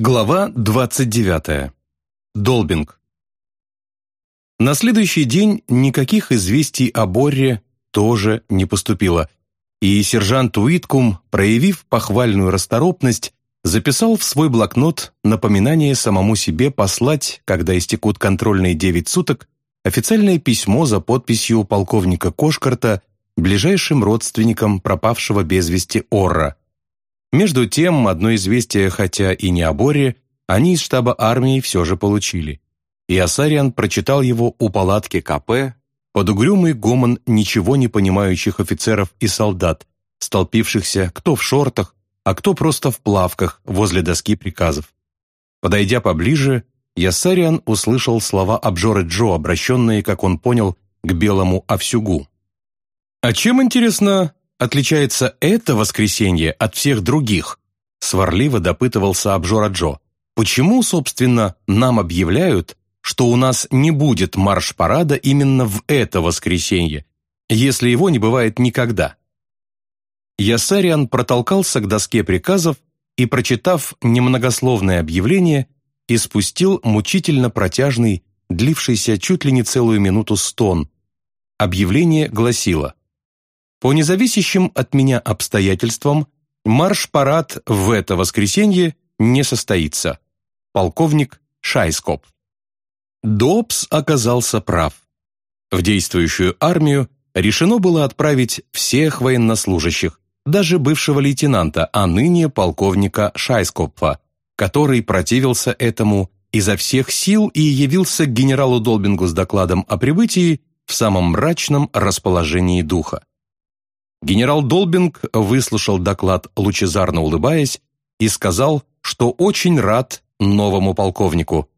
Глава 29. Долбинг. На следующий день никаких известий о Борре тоже не поступило, и сержант Уиткум, проявив похвальную расторопность, записал в свой блокнот напоминание самому себе послать, когда истекут контрольные девять суток, официальное письмо за подписью полковника Кошкарта ближайшим родственникам пропавшего без вести Орра – между тем, одно известие, хотя и не о Боре, они из штаба армии все же получили. И Асариан прочитал его у палатки КП под угрюмый гомон ничего не понимающих офицеров и солдат, столпившихся кто в шортах, а кто просто в плавках возле доски приказов. Подойдя поближе, Ясариан услышал слова обжоры Джо, обращенные, как он понял, к белому овсюгу. «А чем, интересно, отличается это воскресенье от всех других?» Сварливо допытывался обжора Джо. «Почему, собственно, нам объявляют, что у нас не будет марш-парада именно в это воскресенье, если его не бывает никогда?» Ясариан протолкался к доске приказов и, прочитав немногословное объявление, испустил мучительно протяжный, длившийся чуть ли не целую минуту стон. Объявление гласило по независящим от меня обстоятельствам марш-парад в это воскресенье не состоится. Полковник Шайскоп. Добс оказался прав. В действующую армию решено было отправить всех военнослужащих, даже бывшего лейтенанта, а ныне полковника Шайскопфа, который противился этому изо всех сил и явился к генералу Долбингу с докладом о прибытии в самом мрачном расположении духа. Генерал Долбинг выслушал доклад, лучезарно улыбаясь, и сказал, что очень рад новому полковнику.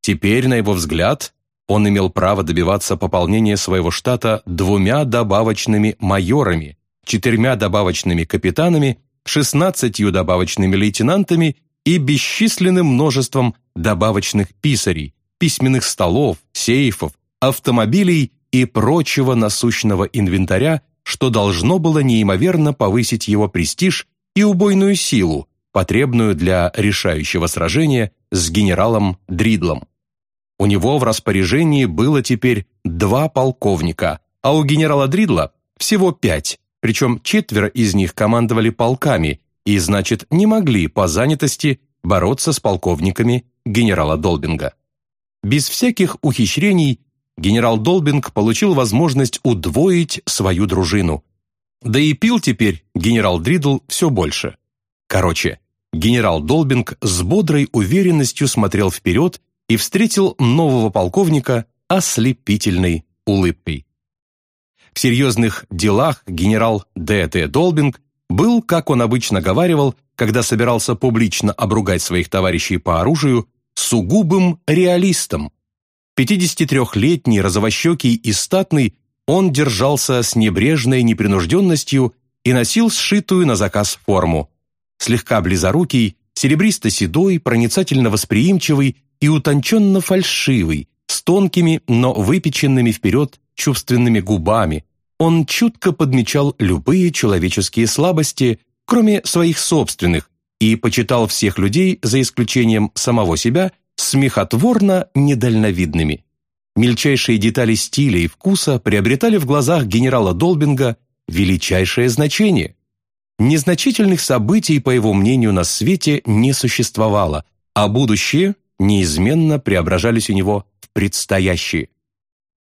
Теперь, на его взгляд, он имел право добиваться пополнения своего штата двумя добавочными майорами, четырьмя добавочными капитанами, шестнадцатью добавочными лейтенантами и бесчисленным множеством добавочных писарей, письменных столов, сейфов, автомобилей и прочего насущного инвентаря, что должно было неимоверно повысить его престиж и убойную силу, потребную для решающего сражения с генералом Дридлом. У него в распоряжении было теперь два полковника, а у генерала Дридла всего пять, причем четверо из них командовали полками и, значит, не могли по занятости бороться с полковниками генерала Долбинга. Без всяких ухищрений генерал Долбинг получил возможность удвоить свою дружину. Да и пил теперь генерал Дридл все больше. Короче, генерал Долбинг с бодрой уверенностью смотрел вперед и встретил нового полковника ослепительной улыбкой. В серьезных делах генерал Д.Т. Долбинг был, как он обычно говаривал, когда собирался публично обругать своих товарищей по оружию, сугубым реалистом, 53-летний, розовощекий и статный, он держался с небрежной непринужденностью и носил сшитую на заказ форму. Слегка близорукий, серебристо-седой, проницательно восприимчивый и утонченно фальшивый, с тонкими, но выпеченными вперед чувственными губами. Он чутко подмечал любые человеческие слабости, кроме своих собственных, и почитал всех людей, за исключением самого себя, смехотворно недальновидными. Мельчайшие детали стиля и вкуса приобретали в глазах генерала Долбинга величайшее значение. Незначительных событий, по его мнению, на свете не существовало, а будущее неизменно преображались у него в предстоящие.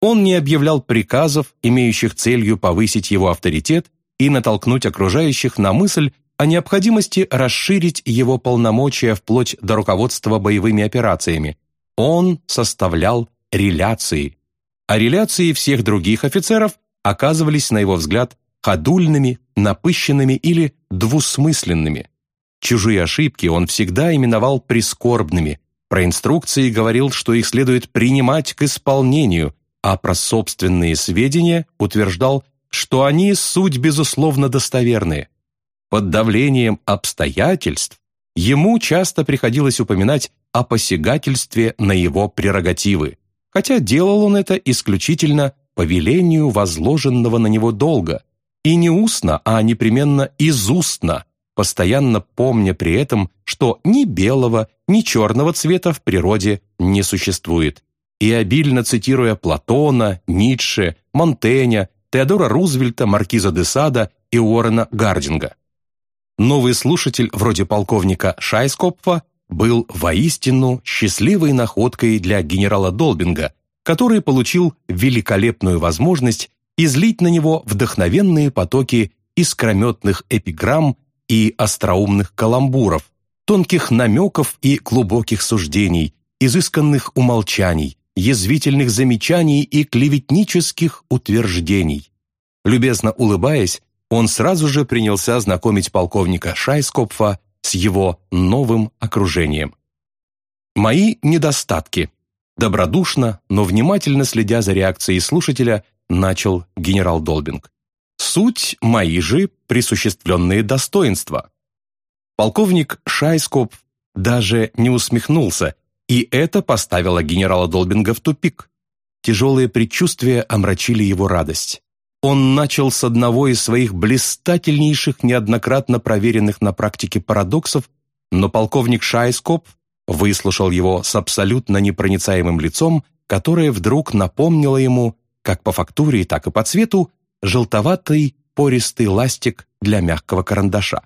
Он не объявлял приказов, имеющих целью повысить его авторитет и натолкнуть окружающих на мысль о необходимости расширить его полномочия вплоть до руководства боевыми операциями. Он составлял реляции. А реляции всех других офицеров оказывались, на его взгляд, ходульными, напыщенными или двусмысленными. Чужие ошибки он всегда именовал прискорбными, про инструкции говорил, что их следует принимать к исполнению, а про собственные сведения утверждал, что они суть безусловно достоверные – под давлением обстоятельств ему часто приходилось упоминать о посягательстве на его прерогативы, хотя делал он это исключительно по велению возложенного на него долга, и не устно, а непременно изустно, постоянно помня при этом, что ни белого, ни черного цвета в природе не существует, и обильно цитируя Платона, Ницше, Монтэня, Теодора Рузвельта, Маркиза де Сада и Уоррена Гардинга. Новый слушатель, вроде полковника Шайскопфа, был воистину счастливой находкой для генерала Долбинга, который получил великолепную возможность излить на него вдохновенные потоки искрометных эпиграмм и остроумных каламбуров, тонких намеков и глубоких суждений, изысканных умолчаний, язвительных замечаний и клеветнических утверждений. Любезно улыбаясь, он сразу же принялся знакомить полковника Шайскопфа с его новым окружением. Мои недостатки. Добродушно, но внимательно следя за реакцией слушателя, начал генерал Долбинг. Суть мои же присуществленные достоинства. Полковник Шайскоп даже не усмехнулся, и это поставило генерала Долбинга в тупик. Тяжелые предчувствия омрачили его радость. Он начал с одного из своих блистательнейших, неоднократно проверенных на практике парадоксов, но полковник Шайскоп выслушал его с абсолютно непроницаемым лицом, которое вдруг напомнило ему, как по фактуре, так и по цвету, желтоватый пористый ластик для мягкого карандаша.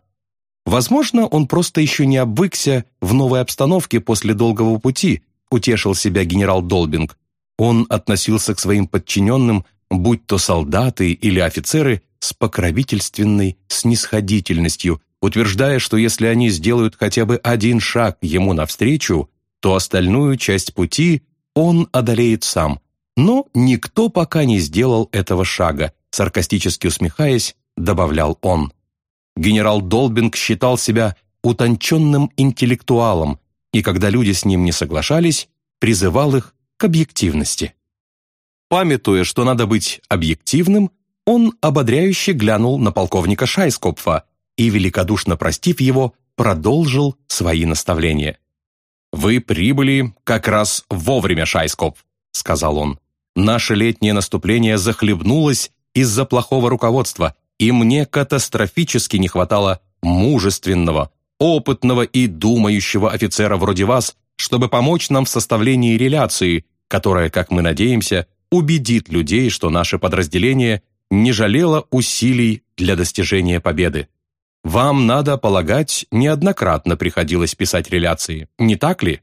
Возможно, он просто еще не обвыкся в новой обстановке после долгого пути, утешил себя генерал Долбинг. Он относился к своим подчиненным, будь то солдаты или офицеры, с покровительственной снисходительностью, утверждая, что если они сделают хотя бы один шаг ему навстречу, то остальную часть пути он одолеет сам. Но никто пока не сделал этого шага, саркастически усмехаясь, добавлял он. Генерал Долбинг считал себя утонченным интеллектуалом, и когда люди с ним не соглашались, призывал их к объективности. Памятуя, что надо быть объективным, он ободряюще глянул на полковника Шайскопфа и, великодушно простив его, продолжил свои наставления. «Вы прибыли как раз вовремя, Шайскопф», — сказал он. «Наше летнее наступление захлебнулось из-за плохого руководства, и мне катастрофически не хватало мужественного, опытного и думающего офицера вроде вас, чтобы помочь нам в составлении реляции, которая, как мы надеемся, убедит людей, что наше подразделение не жалело усилий для достижения победы. Вам, надо полагать, неоднократно приходилось писать реляции, не так ли?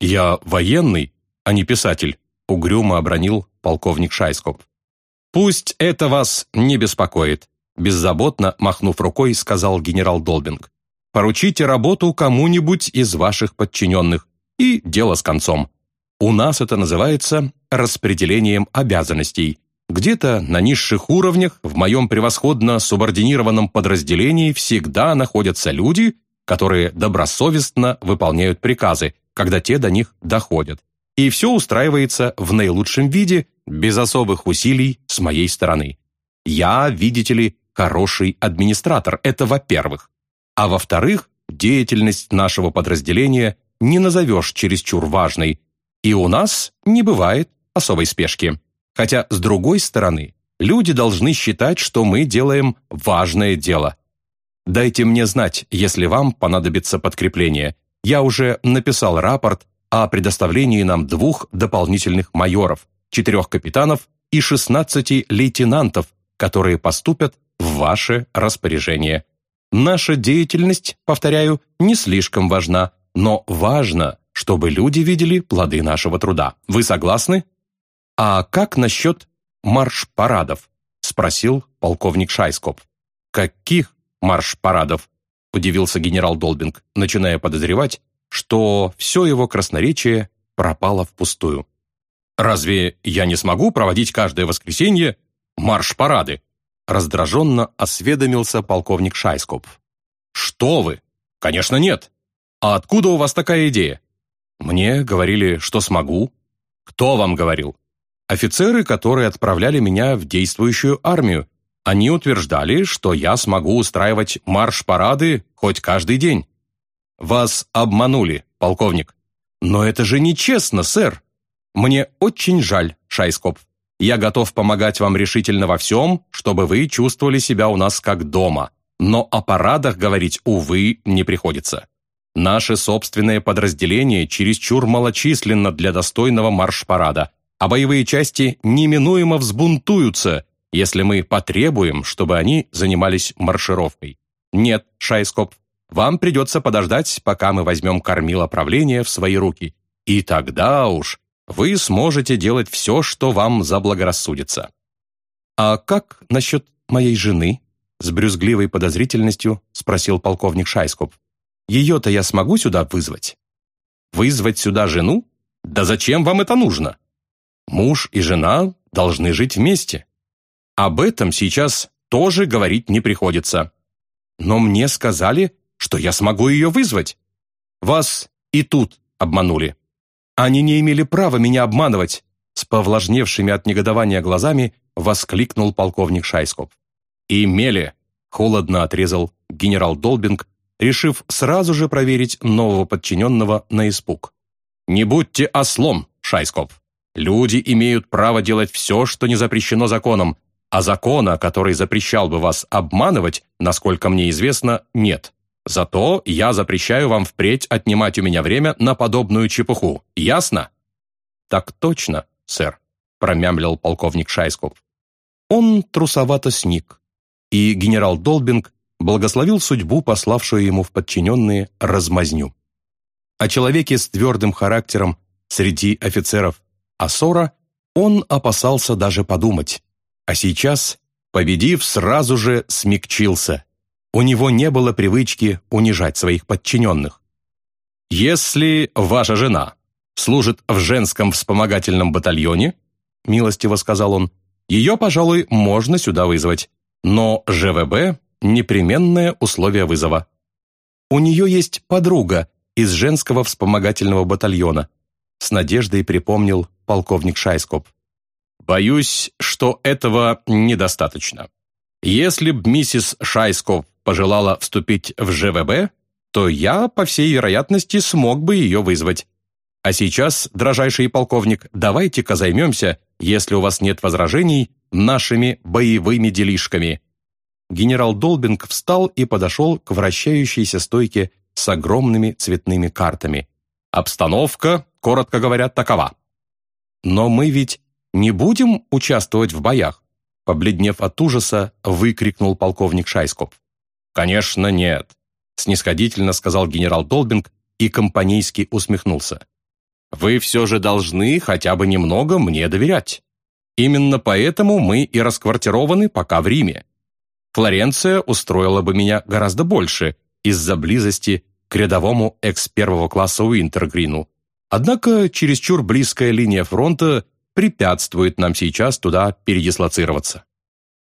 Я военный, а не писатель, угрюмо обронил полковник Шайскоп. «Пусть это вас не беспокоит», беззаботно, махнув рукой, сказал генерал Долбинг. «Поручите работу кому-нибудь из ваших подчиненных, и дело с концом. У нас это называется распределением обязанностей. Где-то на низших уровнях, в моем превосходно субординированном подразделении всегда находятся люди, которые добросовестно выполняют приказы, когда те до них доходят. И все устраивается в наилучшем виде, без особых усилий с моей стороны. Я, видите ли, хороший администратор, это во-первых. А во-вторых, деятельность нашего подразделения не назовешь чересчур важной, и у нас не бывает особой спешки. Хотя, с другой стороны, люди должны считать, что мы делаем важное дело. Дайте мне знать, если вам понадобится подкрепление. Я уже написал рапорт о предоставлении нам двух дополнительных майоров, четырех капитанов и 16 лейтенантов, которые поступят в ваше распоряжение. Наша деятельность, повторяю, не слишком важна, но важно, чтобы люди видели плоды нашего труда. Вы согласны? А как насчет марш-парадов? Спросил полковник Шайскоп. Каких марш-парадов? Удивился генерал Долбинг, начиная подозревать, что все его красноречие пропало впустую. «Разве я не смогу проводить каждое воскресенье марш-парады?» раздраженно осведомился полковник Шайскоп. «Что вы? Конечно, нет. А откуда у вас такая идея?» «Мне говорили, что смогу». «Кто вам говорил?» «Офицеры, которые отправляли меня в действующую армию. Они утверждали, что я смогу устраивать марш-парады хоть каждый день». «Вас обманули, полковник». «Но это же нечестно, сэр!» «Мне очень жаль, Шайскоп. Я готов помогать вам решительно во всем, чтобы вы чувствовали себя у нас как дома. но о парадах говорить, увы, не приходится. Наше собственное подразделение чересчур малочисленно для достойного марш-парада, а боевые части неминуемо взбунтуются, если мы потребуем, чтобы они занимались маршировкой. Нет, Шайскоп, вам придется подождать, пока мы возьмем кормило правления в свои руки. И тогда уж вы сможете делать все, что вам заблагорассудится. А как насчет моей жены? С брюзгливой подозрительностью спросил полковник Шайскоп. Ее-то я смогу сюда вызвать? Вызвать сюда жену? Да зачем вам это нужно? Муж и жена должны жить вместе. Об этом сейчас тоже говорить не приходится. Но мне сказали, что я смогу ее вызвать. Вас и тут обманули. Они не имели права меня обманывать, с повлажневшими от негодования глазами воскликнул полковник Шайскоп. «Имели», — холодно отрезал генерал Долбинг, решив сразу же проверить нового подчиненного на испуг. «Не будьте ослом, Шайскоп. Люди имеют право делать все, что не запрещено законом, а закона, который запрещал бы вас обманывать, насколько мне известно, нет. Зато я запрещаю вам впредь отнимать у меня время на подобную чепуху. Ясно?» «Так точно, сэр», — промямлил полковник Шайскоп. Он трусовато сник, и генерал Долбинг благословил судьбу, пославшую ему в подчиненные размазню. О человеке с твердым характером среди офицеров Асора он опасался даже подумать. А сейчас, победив, сразу же смягчился. У него не было привычки унижать своих подчиненных. «Если ваша жена служит в женском вспомогательном батальоне», милостиво сказал он, «ее, пожалуй, можно сюда вызвать, но ЖВБ – непременное условие вызова. У нее есть подруга из женского вспомогательного батальона», с надеждой припомнил полковник Шайскоп. Боюсь, что этого недостаточно. Если б миссис Шайсков пожелала вступить в ЖВБ, то я, по всей вероятности, смог бы ее вызвать. А сейчас, дрожайший полковник, давайте-ка займемся, если у вас нет возражений, нашими боевыми делишками». Генерал Долбинг встал и подошел к вращающейся стойке с огромными цветными картами. «Обстановка, коротко говоря, такова. Но мы ведь не будем участвовать в боях?» Побледнев от ужаса, выкрикнул полковник Шайскоп. «Конечно нет», — снисходительно сказал генерал Долбинг и компанейски усмехнулся. «Вы все же должны хотя бы немного мне доверять. Именно поэтому мы и расквартированы пока в Риме. Флоренция устроила бы меня гораздо больше из-за близости к рядовому экс первого класса Уинтергрину. Однако чересчур близкая линия фронта препятствует нам сейчас туда передислоцироваться.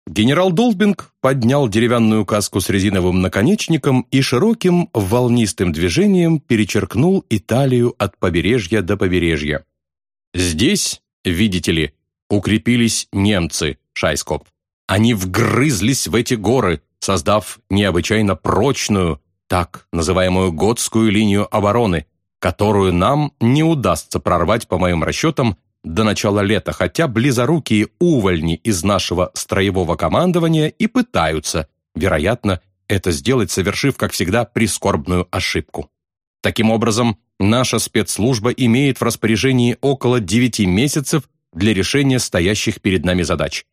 Генерал Долбинг поднял деревянную каску с резиновым наконечником и широким волнистым движением перечеркнул Италию от побережья до побережья. Здесь, видите ли, укрепились немцы, Шайскоп. Они вгрызлись в эти горы, создав необычайно прочную, так называемую готскую линию обороны, которую нам не удастся прорвать, по моим расчетам, до начала лета, хотя близорукие увольни из нашего строевого командования и пытаются, вероятно, это сделать, совершив, как всегда, прискорбную ошибку. Таким образом, наша спецслужба имеет в распоряжении около 9 месяцев для решения стоящих перед нами задач.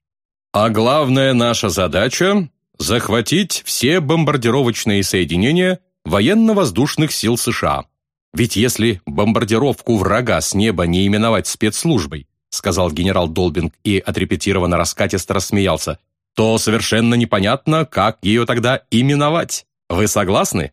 А главная наша задача – захватить все бомбардировочные соединения военно-воздушных сил США – ведь если бомбардировку врага с неба не именовать спецслужбой, сказал генерал Долбинг и отрепетированно раскатисто рассмеялся, то совершенно непонятно, как ее тогда именовать. Вы согласны?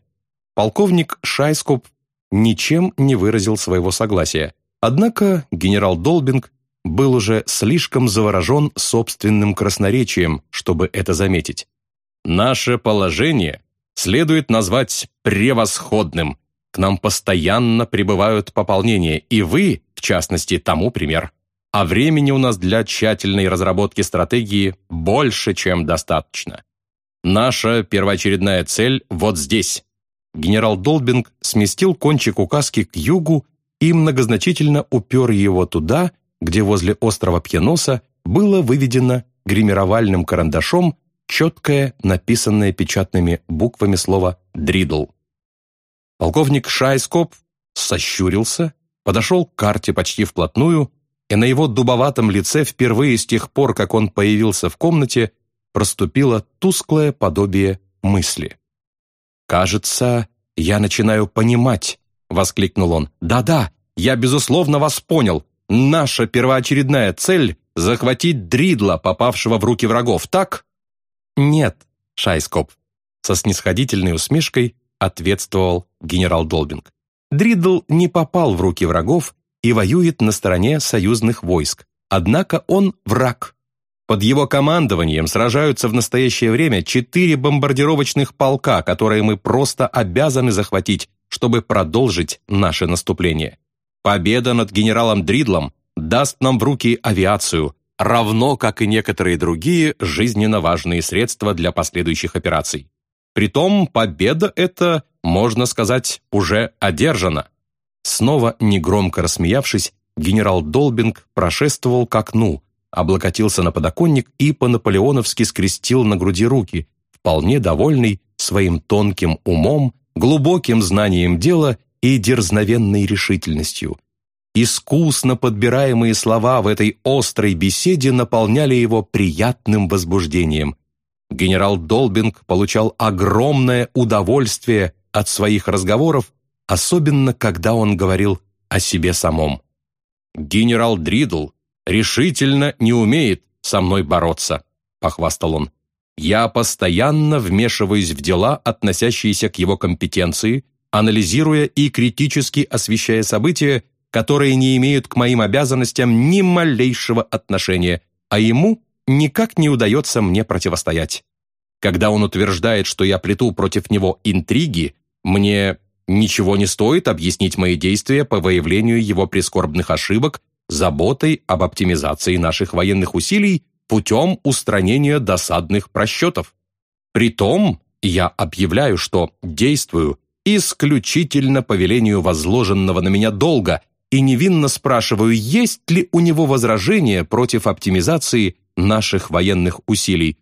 Полковник Шайскоп ничем не выразил своего согласия. Однако генерал Долбинг был уже слишком заворожен собственным красноречием, чтобы это заметить. «Наше положение следует назвать превосходным», к нам постоянно прибывают пополнения, и вы, в частности, тому пример. А времени у нас для тщательной разработки стратегии больше, чем достаточно. Наша первоочередная цель вот здесь. Генерал Долбинг сместил кончик указки к югу и многозначительно упер его туда, где возле острова Пьеноса было выведено гримировальным карандашом четкое, написанное печатными буквами слово «дридл». Полковник Шайскоп сощурился, подошел к карте почти вплотную, и на его дубоватом лице впервые с тех пор, как он появился в комнате, проступило тусклое подобие мысли. «Кажется, я начинаю понимать», — воскликнул он. «Да-да, я, безусловно, вас понял. Наша первоочередная цель — захватить Дридла, попавшего в руки врагов, так?» «Нет, Шайскоп», — со снисходительной усмешкой ответствовал генерал Долбинг. «Дридл не попал в руки врагов и воюет на стороне союзных войск. Однако он враг. Под его командованием сражаются в настоящее время четыре бомбардировочных полка, которые мы просто обязаны захватить, чтобы продолжить наше наступление. Победа над генералом Дридлом даст нам в руки авиацию, равно как и некоторые другие жизненно важные средства для последующих операций. Притом победа эта, можно сказать, уже одержана. Снова негромко рассмеявшись, генерал Долбинг прошествовал к окну, облокотился на подоконник и по-наполеоновски скрестил на груди руки, вполне довольный своим тонким умом, глубоким знанием дела и дерзновенной решительностью. Искусно подбираемые слова в этой острой беседе наполняли его приятным возбуждением. Генерал Долбинг получал огромное удовольствие от своих разговоров, особенно когда он говорил о себе самом. «Генерал Дридл решительно не умеет со мной бороться», — похвастал он. «Я постоянно вмешиваюсь в дела, относящиеся к его компетенции, анализируя и критически освещая события, которые не имеют к моим обязанностям ни малейшего отношения, а ему никак не удается мне противостоять. Когда он утверждает, что я плету против него интриги, мне ничего не стоит объяснить мои действия по выявлению его прискорбных ошибок заботой об оптимизации наших военных усилий путем устранения досадных просчетов. Притом я объявляю, что действую исключительно по велению возложенного на меня долга и невинно спрашиваю, есть ли у него возражения против оптимизации наших военных усилий.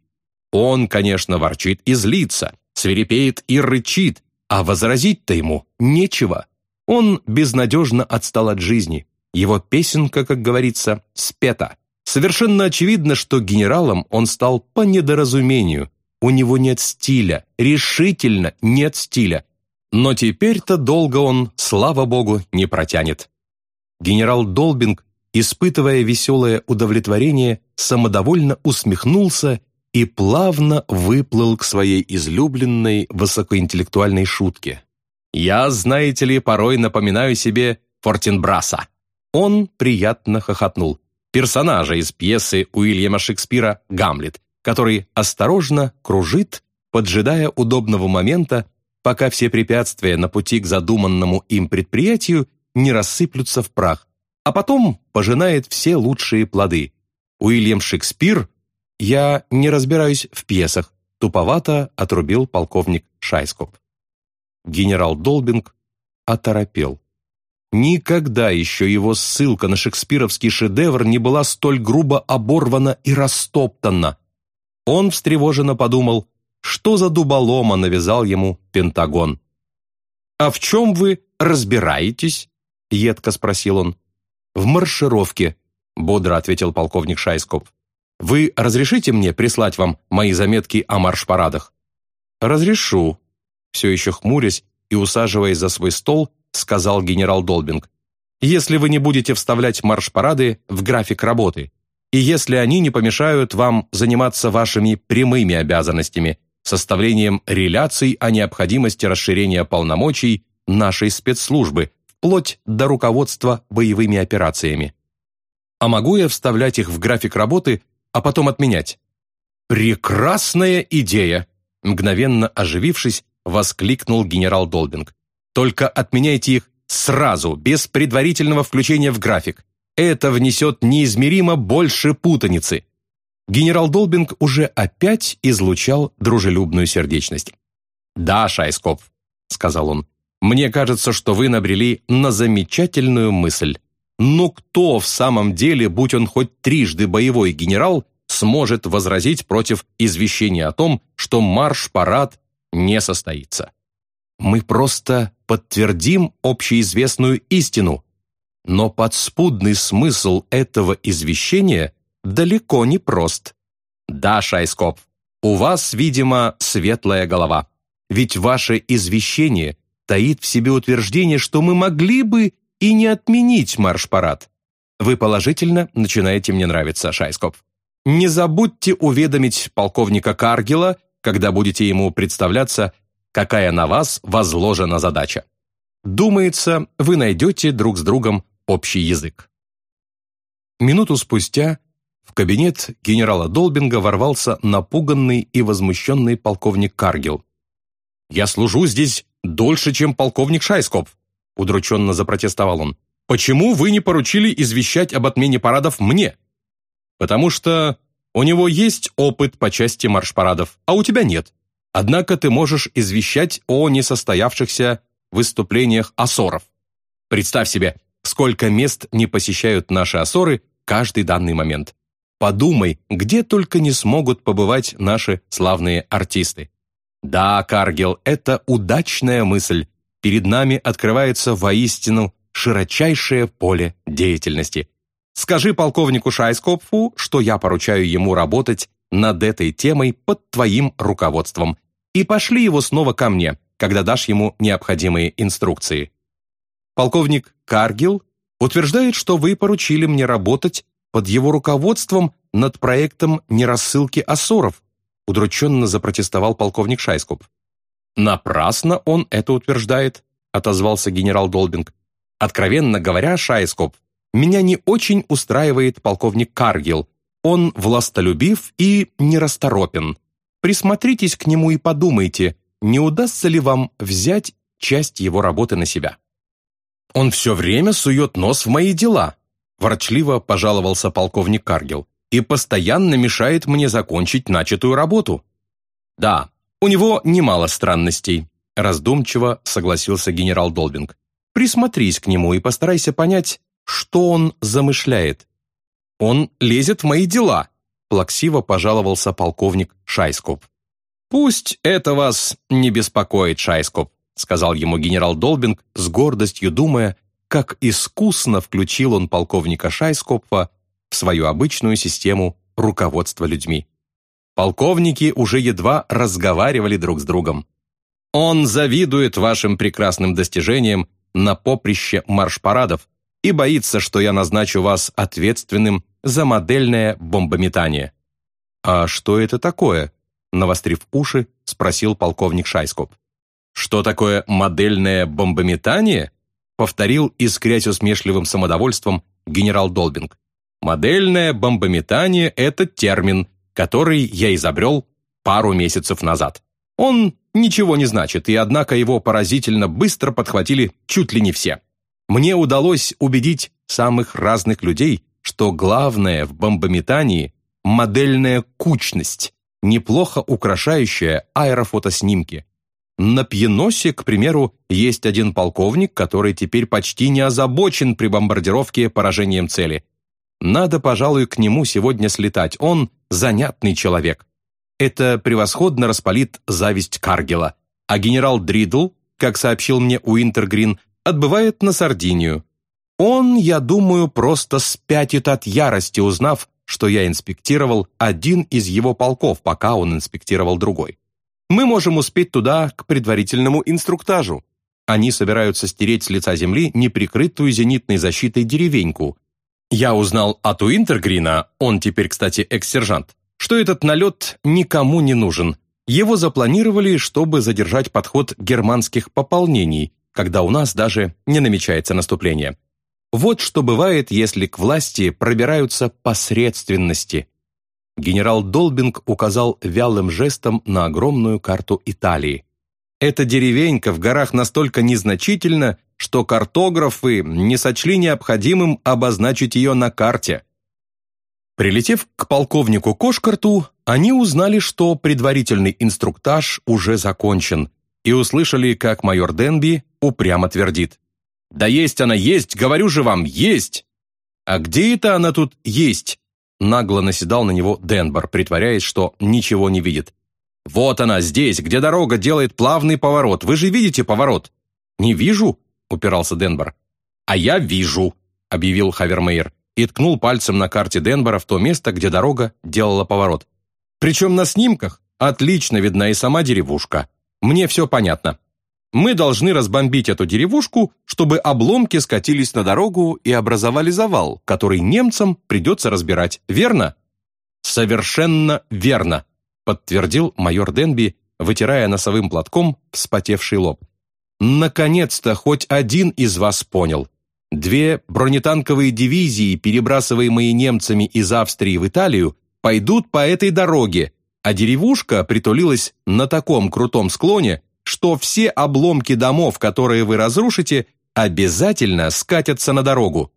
Он, конечно, ворчит и злится, свирепеет и рычит, а возразить-то ему нечего. Он безнадежно отстал от жизни. Его песенка, как говорится, спета. Совершенно очевидно, что генералом он стал по недоразумению. У него нет стиля, решительно нет стиля. Но теперь-то долго он, слава богу, не протянет. Генерал Долбинг, испытывая веселое удовлетворение, самодовольно усмехнулся и плавно выплыл к своей излюбленной высокоинтеллектуальной шутке. «Я, знаете ли, порой напоминаю себе Фортенбраса». Он приятно хохотнул. Персонажа из пьесы Уильяма Шекспира «Гамлет», который осторожно кружит, поджидая удобного момента, пока все препятствия на пути к задуманному им предприятию не рассыплются в прах, а потом пожинает все лучшие плоды. Уильям Шекспир «Я не разбираюсь в пьесах», туповато отрубил полковник Шайскоп. Генерал Долбинг оторопел. Никогда еще его ссылка на шекспировский шедевр не была столь грубо оборвана и растоптана. Он встревоженно подумал, что за дуболома навязал ему Пентагон. «А в чем вы разбираетесь?» — едко спросил он. «В маршировке», — бодро ответил полковник Шайскоп. Вы разрешите мне прислать вам мои заметки о марш-парадах?» «Разрешу», — все еще хмурясь и усаживаясь за свой стол, сказал генерал Долбинг. «Если вы не будете вставлять марш-парады в график работы, и если они не помешают вам заниматься вашими прямыми обязанностями, составлением реляций о необходимости расширения полномочий нашей спецслужбы, вплоть до руководства боевыми операциями. А могу я вставлять их в график работы а потом отменять. «Прекрасная идея!» Мгновенно оживившись, воскликнул генерал Долбинг. «Только отменяйте их сразу, без предварительного включения в график. Это внесет неизмеримо больше путаницы». Генерал Долбинг уже опять излучал дружелюбную сердечность. «Да, Шайскоп», — сказал он, — «мне кажется, что вы набрели на замечательную мысль. Но кто в самом деле, будь он хоть трижды боевой генерал, сможет возразить против извещения о том, что марш-парад не состоится. Мы просто подтвердим общеизвестную истину, но подспудный смысл этого извещения далеко не прост. Да, Шайскоп, у вас, видимо, светлая голова, ведь ваше извещение таит в себе утверждение, что мы могли бы и не отменить марш-парад. Вы положительно начинаете мне нравиться, Шайскоп. Не забудьте уведомить полковника Каргила, когда будете ему представляться, какая на вас возложена задача. Думается, вы найдете друг с другом общий язык. Минуту спустя в кабинет генерала Долбинга ворвался напуганный и возмущенный полковник Каргил. «Я служу здесь дольше, чем полковник Шайскоп», удрученно запротестовал он. «Почему вы не поручили извещать об отмене парадов мне?» «Потому что у него есть опыт по части марш-парадов, а у тебя нет. Однако ты можешь извещать о несостоявшихся выступлениях асоров. Представь себе, сколько мест не посещают наши асоры каждый данный момент. Подумай, где только не смогут побывать наши славные артисты. Да, Каргел, это удачная мысль. Перед нами открывается воистину широчайшее поле деятельности. Скажи полковнику Шайскопфу, что я поручаю ему работать над этой темой под твоим руководством, и пошли его снова ко мне, когда дашь ему необходимые инструкции. Полковник Каргил утверждает, что вы поручили мне работать под его руководством над проектом нерассылки Асоров, удрученно запротестовал полковник Шайскоп. «Напрасно он это утверждает», — отозвался генерал Долбинг. «Откровенно говоря, Шайскоп, меня не очень устраивает полковник Каргил. Он властолюбив и нерасторопен. Присмотритесь к нему и подумайте, не удастся ли вам взять часть его работы на себя». «Он все время сует нос в мои дела», ворчливо пожаловался полковник Каргил и постоянно мешает мне закончить начатую работу. Да, у него немало странностей, раздумчиво согласился генерал Долбинг. Присмотрись к нему и постарайся понять, что он замышляет. Он лезет в мои дела, плаксиво пожаловался полковник Шайскоп. «Пусть это вас не беспокоит, Шайскоп», сказал ему генерал Долбинг, с гордостью думая, как искусно включил он полковника Шайскопфа в свою обычную систему руководства людьми. Полковники уже едва разговаривали друг с другом. «Он завидует вашим прекрасным достижениям на поприще марш-парадов и боится, что я назначу вас ответственным за модельное бомбометание». «А что это такое?» навострив уши, спросил полковник Шайскоп. «Что такое модельное бомбометание?» Повторил, искрясь усмешливым самодовольством, генерал Долбинг. Модельное бомбометание – это термин, который я изобрел пару месяцев назад. Он ничего не значит, и однако его поразительно быстро подхватили чуть ли не все. Мне удалось убедить самых разных людей, что главное в бомбометании – модельная кучность, неплохо украшающая аэрофотоснимки. На Пьеносе, к примеру, есть один полковник, который теперь почти не озабочен при бомбардировке поражением цели. Надо, пожалуй, к нему сегодня слетать. Он занятный человек. Это превосходно распалит зависть Каргела. А генерал Дридл, как сообщил мне Уинтергрин, отбывает на Сардинию. Он, я думаю, просто спятит от ярости, узнав, что я инспектировал один из его полков, пока он инспектировал другой. Мы можем успеть туда к предварительному инструктажу. Они собираются стереть с лица земли неприкрытую зенитной защитой деревеньку. Я узнал от Уинтергрина, он теперь, кстати, экс-сержант, что этот налет никому не нужен. Его запланировали, чтобы задержать подход германских пополнений, когда у нас даже не намечается наступление. Вот что бывает, если к власти пробираются посредственности. Генерал Долбинг указал вялым жестом на огромную карту Италии. Эта деревенька в горах настолько незначительна, что картографы не сочли необходимым обозначить ее на карте. Прилетев к полковнику Кошкарту, они узнали, что предварительный инструктаж уже закончен, и услышали, как майор Денби упрямо твердит. «Да есть она есть, говорю же вам, есть!» «А где это она тут есть?» Нагло наседал на него Денбор, притворяясь, что ничего не видит. «Вот она, здесь, где дорога делает плавный поворот. Вы же видите поворот?» «Не вижу», — упирался Денбор. «А я вижу», — объявил Хавермейер и ткнул пальцем на карте Денбора в то место, где дорога делала поворот. «Причем на снимках отлично видна и сама деревушка. Мне все понятно. Мы должны разбомбить эту деревушку, чтобы обломки скатились на дорогу и образовали завал, который немцам придется разбирать. Верно?» «Совершенно верно», — подтвердил майор Денби, вытирая носовым платком вспотевший лоб. «Наконец-то хоть один из вас понял. Две бронетанковые дивизии, перебрасываемые немцами из Австрии в Италию, пойдут по этой дороге, а деревушка притулилась на таком крутом склоне, что все обломки домов, которые вы разрушите, обязательно скатятся на дорогу.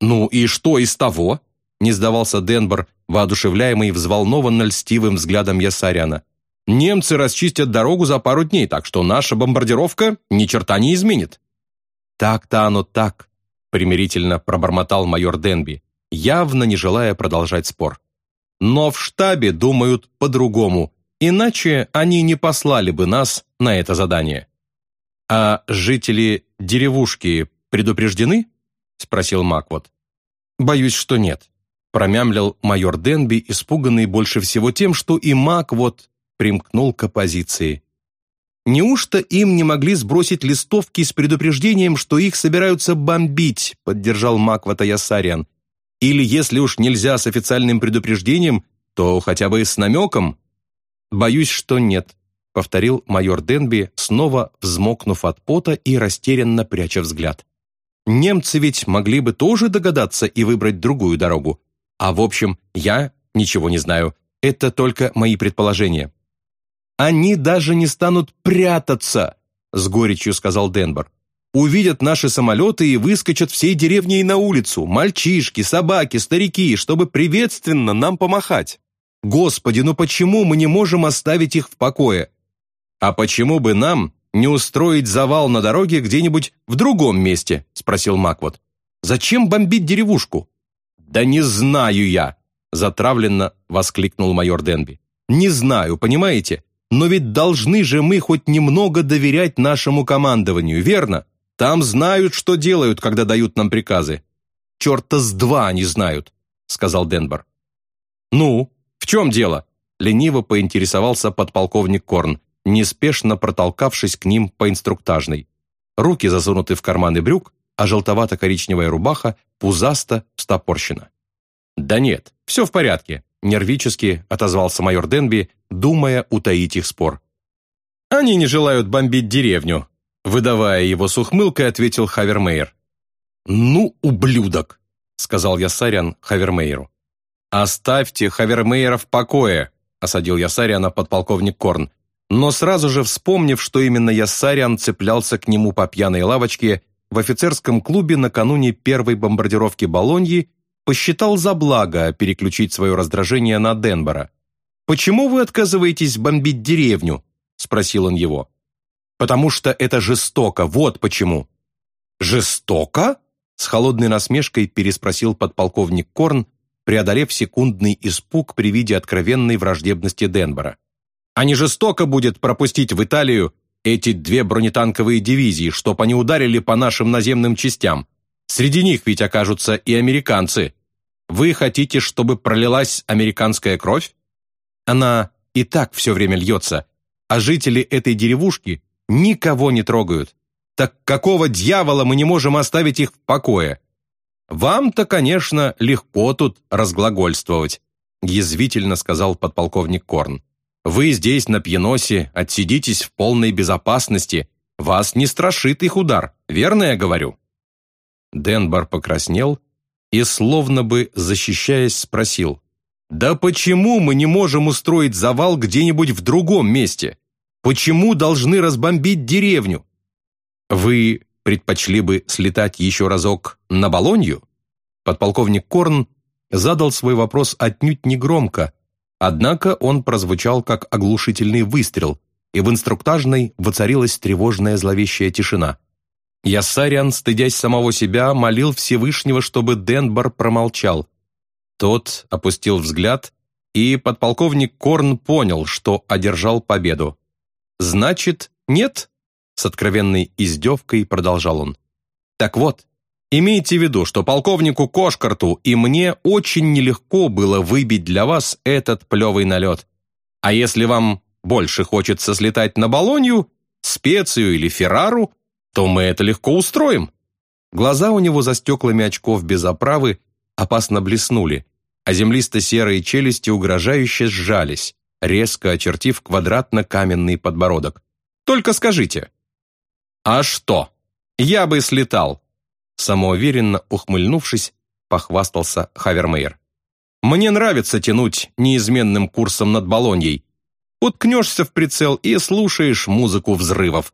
«Ну и что из того?» – не сдавался Денбор, воодушевляемый взволнованно льстивым взглядом Ясаряна. «Немцы расчистят дорогу за пару дней, так что наша бомбардировка ни черта не изменит». «Так-то оно так», – примирительно пробормотал майор Денби, явно не желая продолжать спор. «Но в штабе думают по-другому, иначе они не послали бы нас на это задание». «А жители деревушки предупреждены?» – спросил Маквот. «Боюсь, что нет», – промямлил майор Денби, испуганный больше всего тем, что и Маквот примкнул к оппозиции. «Неужто им не могли сбросить листовки с предупреждением, что их собираются бомбить?» – поддержал Маквота Ясариан. «Или, если уж нельзя с официальным предупреждением, то хотя бы с намеком?» «Боюсь, что нет», — повторил майор Денби, снова взмокнув от пота и растерянно пряча взгляд. «Немцы ведь могли бы тоже догадаться и выбрать другую дорогу. А в общем, я ничего не знаю. Это только мои предположения». «Они даже не станут прятаться», — с горечью сказал Денбор. «Увидят наши самолеты и выскочат всей деревней на улицу, мальчишки, собаки, старики, чтобы приветственно нам помахать. Господи, ну почему мы не можем оставить их в покое? «А почему бы нам не устроить завал на дороге где-нибудь в другом месте?» – спросил Маквот. «Зачем бомбить деревушку?» «Да не знаю я!» – затравленно воскликнул майор Денби. «Не знаю, понимаете? Но ведь должны же мы хоть немного доверять нашему командованию, верно? Там знают, что делают, когда дают нам приказы». «Черта с два они знают», – сказал Денбор. «Ну, в чем дело?» – лениво поинтересовался подполковник Корн, неспешно протолкавшись к ним по инструктажной. Руки засунуты в карманы брюк, а желтовато-коричневая рубаха пузасто встопорщена. «Да нет, все в порядке», – нервически отозвался майор Денби, думая утаить их спор. «Они не желают бомбить деревню», – выдавая его с ухмылкой, ответил Хавермейер. «Ну, ублюдок», – сказал я Сарян Хавермейеру. «Оставьте Хавермейера в покое», – осадил я Саряна подполковник Корн, но сразу же вспомнив, что именно Яссариан цеплялся к нему по пьяной лавочке в офицерском клубе накануне первой бомбардировки Болоньи, посчитал за благо переключить свое раздражение на Денбора. «Почему вы отказываетесь бомбить деревню?» – спросил он его. «Потому что это жестоко, вот почему». «Жестоко?» – с холодной насмешкой переспросил подполковник Корн, преодолев секундный испуг при виде откровенной враждебности Денбора а не жестоко будет пропустить в Италию эти две бронетанковые дивизии, чтоб они ударили по нашим наземным частям. Среди них ведь окажутся и американцы. Вы хотите, чтобы пролилась американская кровь? Она и так все время льется, а жители этой деревушки никого не трогают. Так какого дьявола мы не можем оставить их в покое? Вам-то, конечно, легко тут разглагольствовать, язвительно сказал подполковник Корн. Вы здесь, на Пьеносе, отсидитесь в полной безопасности. Вас не страшит их удар, верно я говорю?» Денбар покраснел и, словно бы защищаясь, спросил. «Да почему мы не можем устроить завал где-нибудь в другом месте? Почему должны разбомбить деревню? Вы предпочли бы слетать еще разок на Болонью?» Подполковник Корн задал свой вопрос отнюдь не громко, Однако он прозвучал как оглушительный выстрел, и в инструктажной воцарилась тревожная зловещая тишина. Яссариан, стыдясь самого себя, молил Всевышнего, чтобы Денбар промолчал. Тот опустил взгляд, и подполковник Корн понял, что одержал победу. «Значит, нет?» С откровенной издевкой продолжал он. «Так вот, имейте в виду, что полковнику Кошкарту и мне очень нелегко было выбить для вас этот плевый налет. А если вам больше хочется слетать на Болонью, Специю или Феррару, то мы это легко устроим». Глаза у него за стеклами очков без оправы опасно блеснули, а землисто-серые челюсти угрожающе сжались, резко очертив квадратно-каменный подбородок. «Только скажите». «А что? Я бы слетал!» Самоуверенно ухмыльнувшись, похвастался Хавермейер. «Мне нравится тянуть неизменным курсом над Болоньей. Уткнешься в прицел и слушаешь музыку взрывов.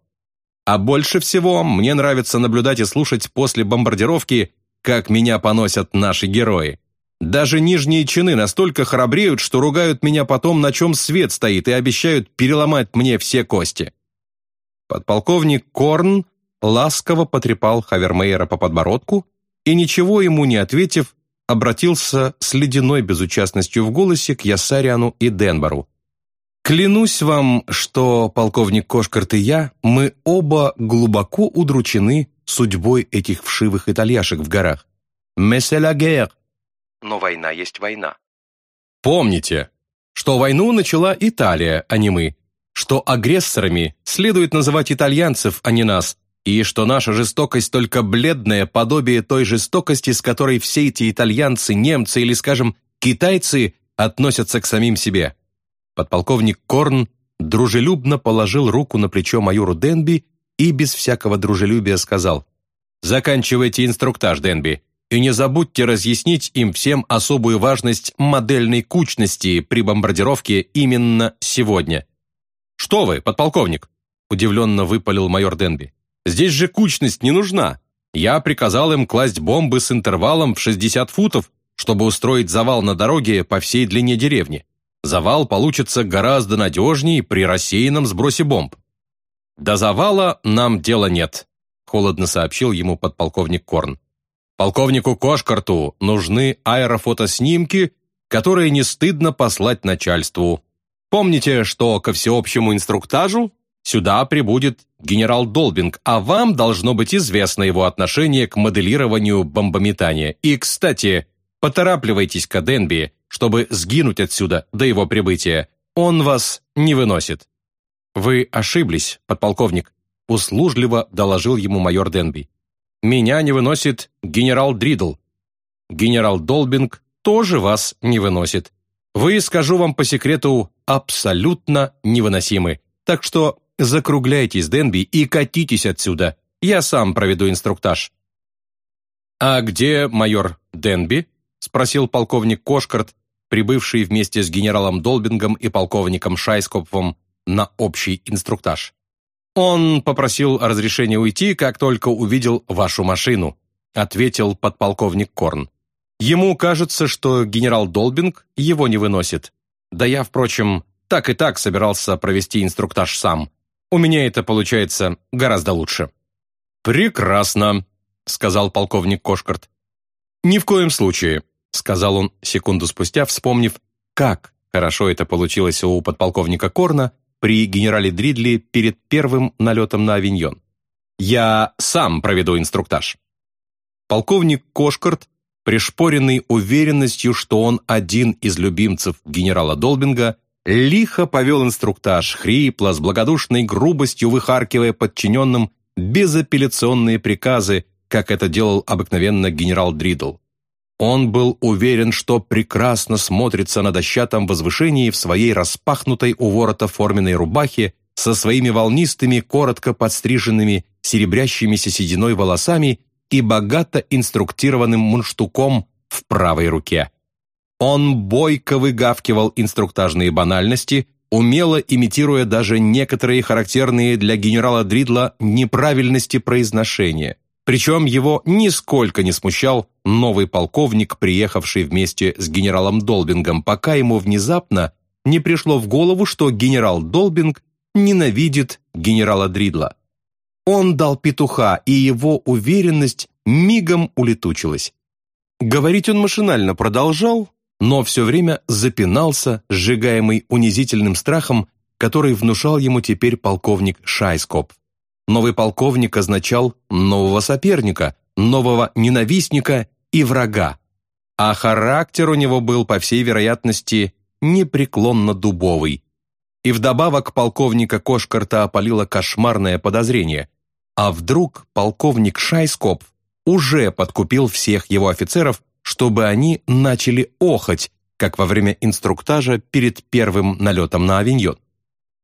А больше всего мне нравится наблюдать и слушать после бомбардировки, как меня поносят наши герои. Даже нижние чины настолько храбреют, что ругают меня потом, на чем свет стоит, и обещают переломать мне все кости. Подполковник Корн ласково потрепал Хавермейера по подбородку и, ничего ему не ответив, обратился с ледяной безучастностью в голосе к Ясариану и Денбору. «Клянусь вам, что полковник Кошкарт и я, мы оба глубоко удручены судьбой этих вшивых итальяшек в горах. «Mais la guerre!» но война есть война. Помните, что войну начала Италия, а не мы, что агрессорами следует называть итальянцев, а не нас, и что наша жестокость только бледное подобие той жестокости, с которой все эти итальянцы, немцы или, скажем, китайцы относятся к самим себе. Подполковник Корн дружелюбно положил руку на плечо майору Денби и без всякого дружелюбия сказал «Заканчивайте инструктаж, Денби. И не забудьте разъяснить им всем особую важность модельной кучности при бомбардировке именно сегодня. «Что вы, подполковник?» – удивленно выпалил майор Денби. «Здесь же кучность не нужна. Я приказал им класть бомбы с интервалом в 60 футов, чтобы устроить завал на дороге по всей длине деревни. Завал получится гораздо надежнее при рассеянном сбросе бомб». «До завала нам дела нет», – холодно сообщил ему подполковник Корн. Полковнику Кошкарту нужны аэрофотоснимки, которые не стыдно послать начальству. Помните, что ко всеобщему инструктажу сюда прибудет генерал Долбинг, а вам должно быть известно его отношение к моделированию бомбометания. И, кстати, поторапливайтесь к Денби, чтобы сгинуть отсюда до его прибытия. Он вас не выносит». «Вы ошиблись, подполковник», услужливо доложил ему майор Денби. Меня не выносит генерал Дридл. Генерал Долбинг тоже вас не выносит. Вы, скажу вам по секрету, абсолютно невыносимы. Так что закругляйтесь, Денби, и катитесь отсюда. Я сам проведу инструктаж». «А где майор Денби?» – спросил полковник Кошкарт, прибывший вместе с генералом Долбингом и полковником Шайскопфом на общий инструктаж. «Он попросил разрешения уйти, как только увидел вашу машину», ответил подполковник Корн. «Ему кажется, что генерал Долбинг его не выносит. Да я, впрочем, так и так собирался провести инструктаж сам. У меня это получается гораздо лучше». «Прекрасно», — сказал полковник Кошкарт. «Ни в коем случае», — сказал он секунду спустя, вспомнив, как хорошо это получилось у подполковника Корна, при генерале Дридли перед первым налетом на Авиньон. «Я сам проведу инструктаж». Полковник Кошкарт, пришпоренный уверенностью, что он один из любимцев генерала Долбинга, лихо повел инструктаж, хрипло, с благодушной грубостью выхаркивая подчиненным безапелляционные приказы, как это делал обыкновенно генерал Дридл. Он был уверен, что прекрасно смотрится на дощатом возвышении в своей распахнутой у ворота форменной рубахе со своими волнистыми, коротко подстриженными, серебрящимися сединой волосами и богато инструктированным мунштуком в правой руке. Он бойко выгавкивал инструктажные банальности, умело имитируя даже некоторые характерные для генерала Дридла неправильности произношения – причем его нисколько не смущал новый полковник, приехавший вместе с генералом Долбингом, пока ему внезапно не пришло в голову, что генерал Долбинг ненавидит генерала Дридла. Он дал петуха, и его уверенность мигом улетучилась. Говорить он машинально продолжал, но все время запинался, сжигаемый унизительным страхом, который внушал ему теперь полковник Шайскоп. Новый полковник означал нового соперника, нового ненавистника и врага. А характер у него был, по всей вероятности, непреклонно дубовый. И вдобавок полковника Кошкарта опалило кошмарное подозрение. А вдруг полковник Шайскоп уже подкупил всех его офицеров, чтобы они начали охать, как во время инструктажа перед первым налетом на авиньон.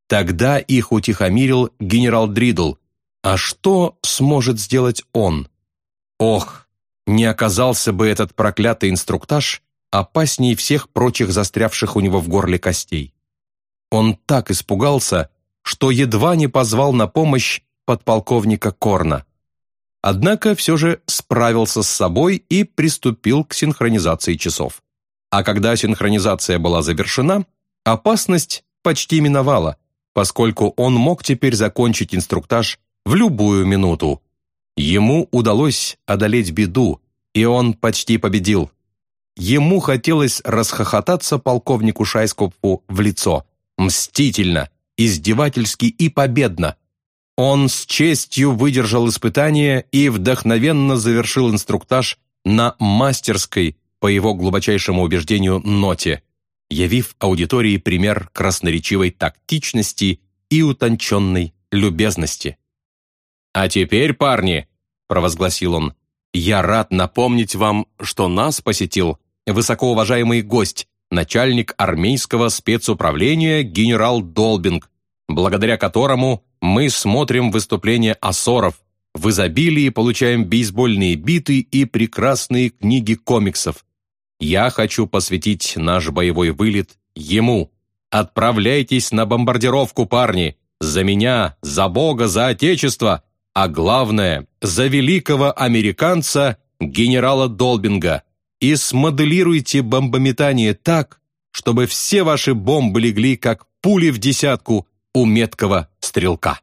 Тогда их утихомирил генерал Дридл. А что сможет сделать он? Ох, не оказался бы этот проклятый инструктаж опаснее всех прочих застрявших у него в горле костей. Он так испугался, что едва не позвал на помощь подполковника Корна. Однако все же справился с собой и приступил к синхронизации часов. А когда синхронизация была завершена, опасность почти миновала, поскольку он мог теперь закончить инструктаж в любую минуту. Ему удалось одолеть беду, и он почти победил. Ему хотелось расхохотаться полковнику Шайскопу в лицо, мстительно, издевательски и победно. Он с честью выдержал испытание и вдохновенно завершил инструктаж на мастерской, по его глубочайшему убеждению, ноте, явив аудитории пример красноречивой тактичности и утонченной любезности. «А теперь, парни», – провозгласил он, – «я рад напомнить вам, что нас посетил высокоуважаемый гость, начальник армейского спецуправления генерал Долбинг, благодаря которому мы смотрим выступления Асоров, в изобилии получаем бейсбольные биты и прекрасные книги комиксов. Я хочу посвятить наш боевой вылет ему. Отправляйтесь на бомбардировку, парни! За меня, за Бога, за Отечество! А главное, за великого американца генерала Долбинга! и смоделируйте бомбометание так, чтобы все ваши бомбы легли как пули в десятку у меткого стрелка.